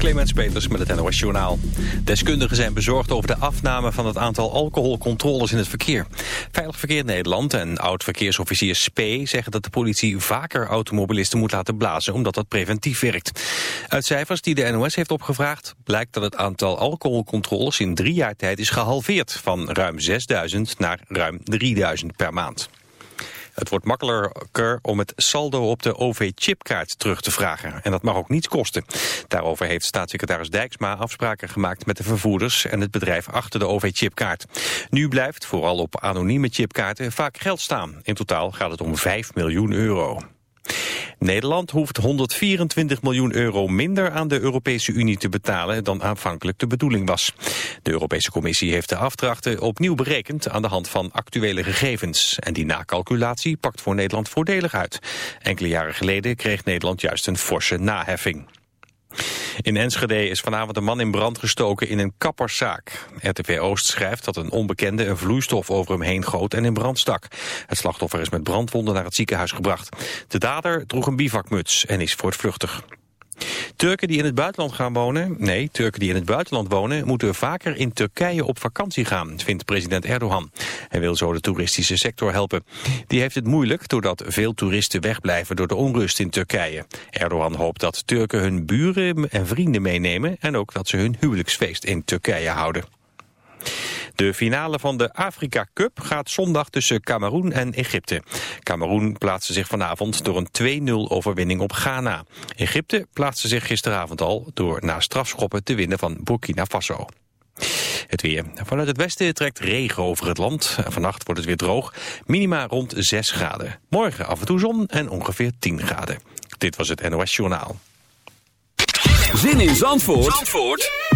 Clemens Peters met het NOS Journaal. Deskundigen zijn bezorgd over de afname van het aantal alcoholcontroles in het verkeer. Veilig Verkeer Nederland en oud-verkeersofficier Spee zeggen dat de politie vaker automobilisten moet laten blazen omdat dat preventief werkt. Uit cijfers die de NOS heeft opgevraagd blijkt dat het aantal alcoholcontroles in drie jaar tijd is gehalveerd van ruim 6000 naar ruim 3000 per maand. Het wordt makkelijker om het saldo op de OV-chipkaart terug te vragen. En dat mag ook niets kosten. Daarover heeft staatssecretaris Dijksma afspraken gemaakt met de vervoerders en het bedrijf achter de OV-chipkaart. Nu blijft, vooral op anonieme chipkaarten, vaak geld staan. In totaal gaat het om 5 miljoen euro. Nederland hoeft 124 miljoen euro minder aan de Europese Unie te betalen dan aanvankelijk de bedoeling was. De Europese Commissie heeft de afdrachten opnieuw berekend aan de hand van actuele gegevens. En die nakalculatie pakt voor Nederland voordelig uit. Enkele jaren geleden kreeg Nederland juist een forse naheffing. In Enschede is vanavond een man in brand gestoken in een kapperszaak. RTV Oost schrijft dat een onbekende een vloeistof over hem heen goot en in brand stak. Het slachtoffer is met brandwonden naar het ziekenhuis gebracht. De dader droeg een bivakmuts en is voortvluchtig. Turken die in het buitenland gaan wonen, nee, Turken die in het buitenland wonen, moeten vaker in Turkije op vakantie gaan, vindt president Erdogan. Hij wil zo de toeristische sector helpen. Die heeft het moeilijk doordat veel toeristen wegblijven door de onrust in Turkije. Erdogan hoopt dat Turken hun buren en vrienden meenemen en ook dat ze hun huwelijksfeest in Turkije houden. De finale van de Afrika Cup gaat zondag tussen Cameroen en Egypte. Cameroen plaatste zich vanavond door een 2-0 overwinning op Ghana. Egypte plaatste zich gisteravond al door na strafschoppen te winnen van Burkina Faso. Het weer. Vanuit het westen trekt regen over het land. Vannacht wordt het weer droog. Minima rond 6 graden. Morgen af en toe zon en ongeveer 10 graden. Dit was het NOS Journaal. Zin in Zandvoort, Zandvoort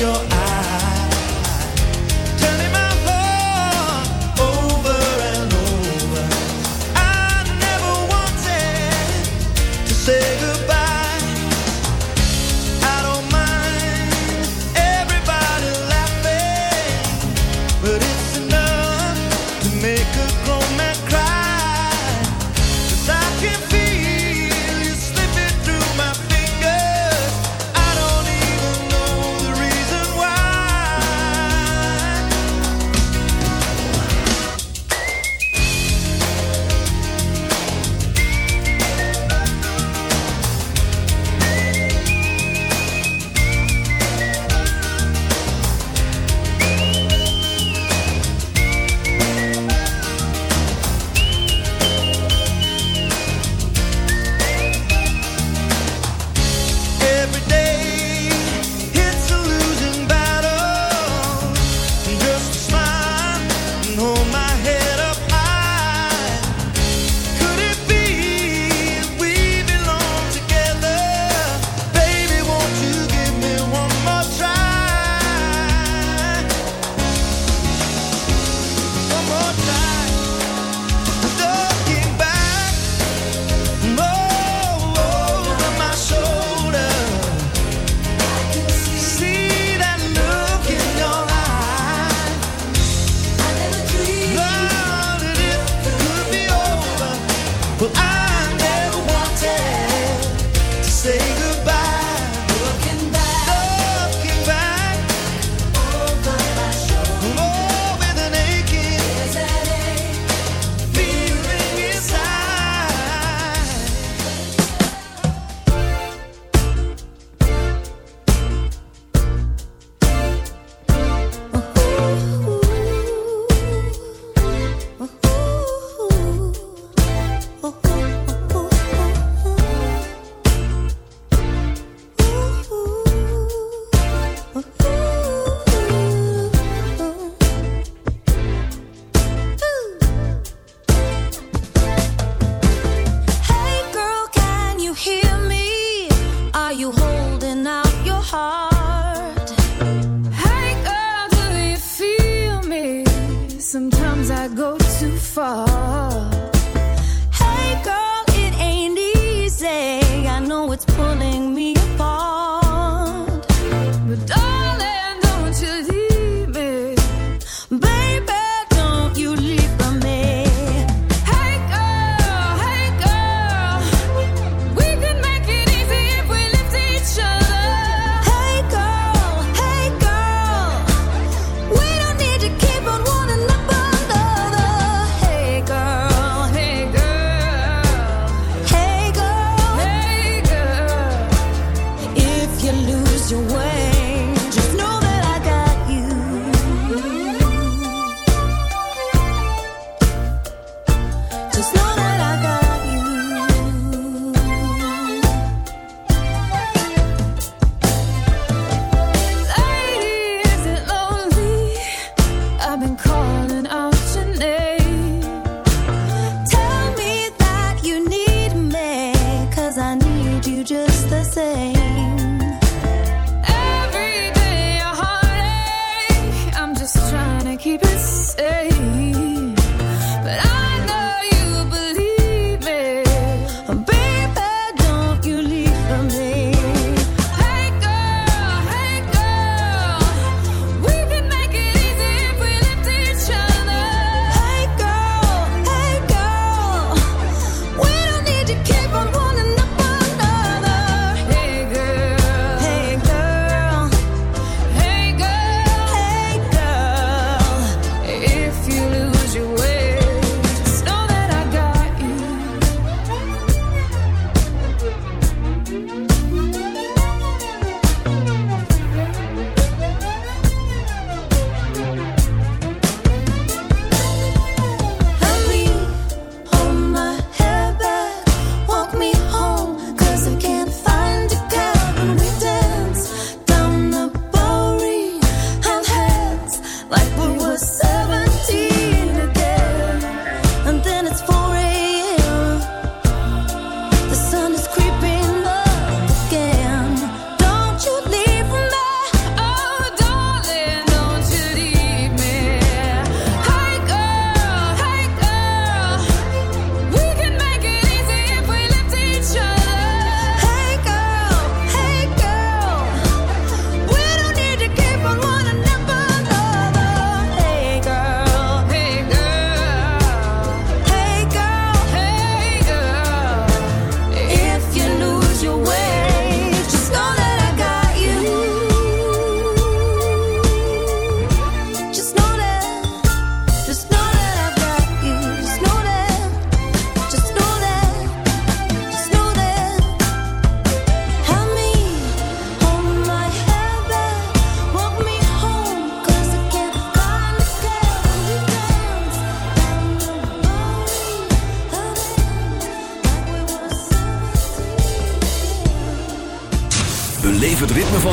your eye.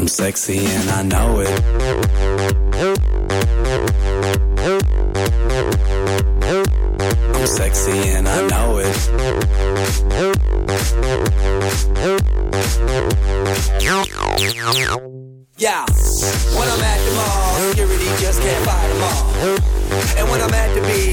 I'm sexy and I know it. I'm sexy and I know it. Yeah, when I'm at the mall, security just can't fight them all. And when I'm at